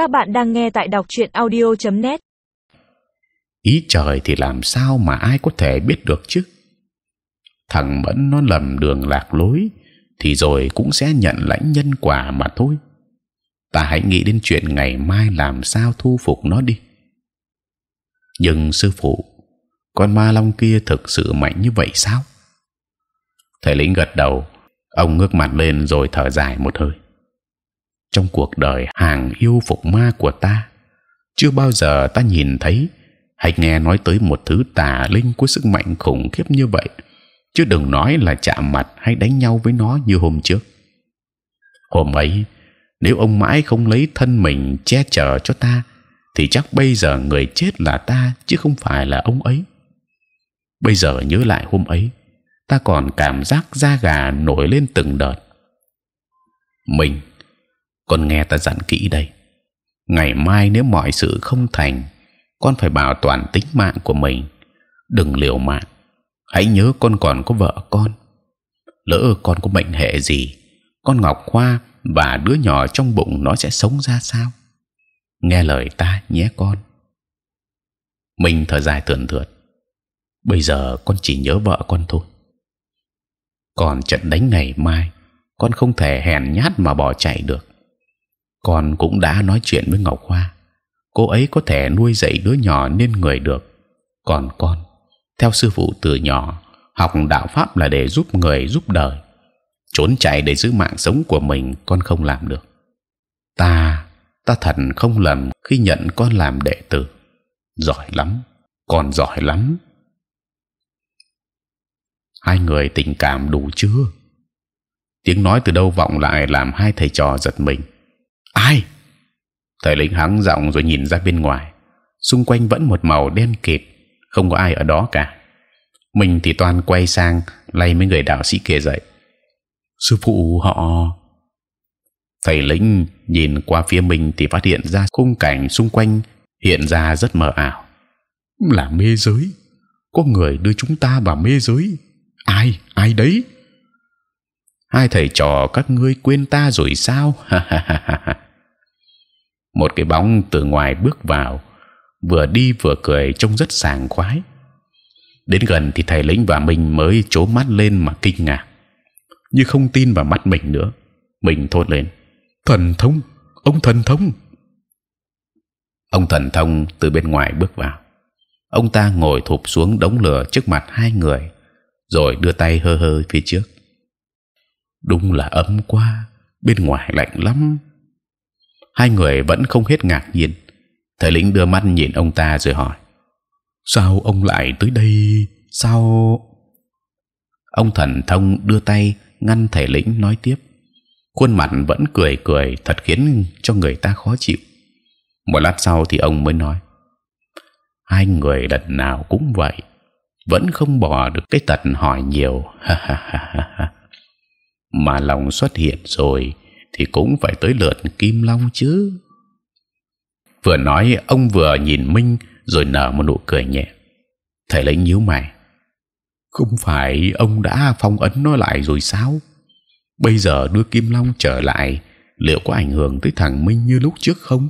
Các bạn đang nghe tại đọc truyện audio.net. Ý trời thì làm sao mà ai có thể biết được chứ? Thằng mẫn nó lầm đường lạc lối, thì rồi cũng sẽ nhận lãnh nhân quả mà thôi. Ta hãy nghĩ đến chuyện ngày mai làm sao thu phục nó đi. Nhưng sư phụ, con ma long kia thực sự mạnh như vậy sao? Thầy lĩnh gật đầu, ông ngước mặt lên rồi thở dài một hơi trong cuộc đời hàng yêu phục ma của ta. Chưa bao giờ ta nhìn thấy, hay nghe nói tới một thứ tà linh có sức mạnh khủng khiếp như vậy. Chứ đừng nói là chạm mặt hay đánh nhau với nó như hôm trước. Hôm ấy, nếu ông mãi không lấy thân mình che chở cho ta, thì chắc bây giờ người chết là ta, chứ không phải là ông ấy. Bây giờ nhớ lại hôm ấy, ta còn cảm giác da gà nổi lên từng đợt. Mình con nghe ta dặn kỹ đây. Ngày mai nếu mọi sự không thành, con phải bảo toàn tính mạng của mình. Đừng liều mạng. Hãy nhớ con còn có vợ con. Lỡ con có bệnh hệ gì, con ngọc khoa và đứa nhỏ trong bụng nó sẽ sống ra sao? Nghe lời ta nhé con. Mình thở dài thườn thượt. Bây giờ con chỉ nhớ vợ con thôi. Còn trận đánh ngày mai, con không thể hèn nhát mà bỏ chạy được con cũng đã nói chuyện với Ngọc Hoa. Cô ấy có thể nuôi dạy đứa nhỏ nên người được. Còn con, theo sư phụ từ nhỏ, học đạo pháp là để giúp người giúp đời. Trốn chạy để giữ mạng sống của mình, con không làm được. Ta, ta thật không lầm khi nhận con làm đệ tử. Giỏi lắm, còn giỏi lắm. Hai người tình cảm đủ chưa? Tiếng nói từ đâu vọng lại làm hai thầy trò giật mình ai? Thầy lĩnh hắng giọng rồi nhìn ra bên ngoài. Xung quanh vẫn một màu đen kịt, không có ai ở đó cả. Mình thì toàn quay sang lay mấy người đạo sĩ kia dậy. Sư phụ họ. Thầy lĩnh nhìn qua phía mình thì phát hiện ra khung cảnh xung quanh hiện ra rất mờ ảo. Là mê giới. Có người đưa chúng ta vào mê giới. Ai? Ai đấy? Hai thầy trò các ngươi quên ta rồi sao? Ha ha ha ha một cái bóng từ ngoài bước vào, vừa đi vừa cười trông rất sảng khoái. Đến gần thì thầy lĩnh và mình mới chố mắt lên mà kinh ngạc. Như không tin vào mắt mình nữa. Mình thốt lên, thần thông, ông thần thông. Ông thần thông từ bên ngoài bước vào. Ông ta ngồi thụp xuống đống lửa trước mặt hai người, rồi đưa tay hơ hơ phía trước. Đúng là ấm quá, bên ngoài lạnh lắm hai người vẫn không hết ngạc nhiên. Thầy lĩnh đưa mắt nhìn ông ta rồi hỏi, sao ông lại tới đây? Sao? Ông thần thông đưa tay ngăn thầy lĩnh nói tiếp, khuôn mặt vẫn cười cười thật khiến cho người ta khó chịu. Một lát sau thì ông mới nói, hai người lần nào cũng vậy, vẫn không bỏ được cái tật hỏi nhiều mà lòng xuất hiện rồi thì cũng phải tới lượt kim long chứ. Vừa nói, ông vừa nhìn minh rồi nở một nụ cười nhẹ. Thầy lấy nhíu mày. Không phải ông đã phong ấn nó lại rồi sao? Bây giờ đưa kim long trở lại, liệu có ảnh hưởng tới thằng minh như lúc trước không?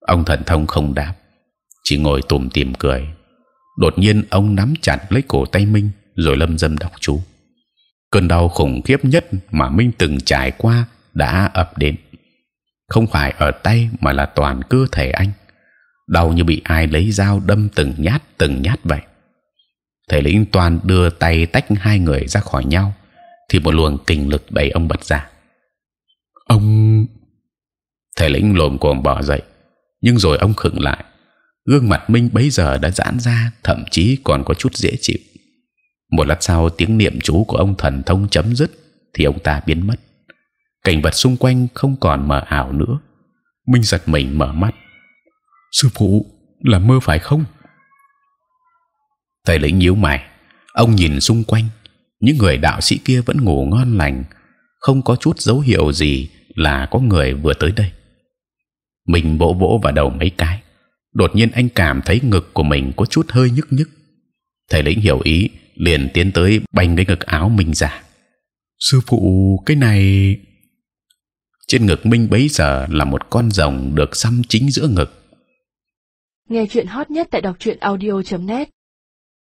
Ông thần thông không đáp, chỉ ngồi tủm tỉm cười. Đột nhiên ông nắm chặt lấy cổ tay minh rồi lâm dâm đọc chú cơn đau khủng khiếp nhất mà minh từng trải qua đã ập đến. Không phải ở tay mà là toàn cơ thể anh. Đau như bị ai lấy dao đâm từng nhát từng nhát vậy. Thầy lĩnh toàn đưa tay tách hai người ra khỏi nhau thì một luồng kình lực đẩy ông bật ra. Ông thầy lĩnh lồm cồm bỏ dậy nhưng rồi ông khựng lại. Gương mặt minh bấy giờ đã giãn ra thậm chí còn có chút dễ chịu một lát sau tiếng niệm chú của ông thần thông chấm dứt thì ông ta biến mất. Cảnh vật xung quanh không còn mờ ảo nữa. Minh giật mình mở mắt. Sư phụ, là mơ phải không? Thầy lĩnh nhíu mày. Ông nhìn xung quanh. Những người đạo sĩ kia vẫn ngủ ngon lành. Không có chút dấu hiệu gì là có người vừa tới đây. Mình vỗ vỗ vào đầu mấy cái. Đột nhiên anh cảm thấy ngực của mình có chút hơi nhức nhức. Thầy lĩnh hiểu ý liền tiến tới banh cái ngực áo mình ra. Sư phụ cái này trên ngực minh bấy giờ là một con rồng được xăm chính giữa ngực. Nghe chuyện hot nhất tại đọc truyện audio.net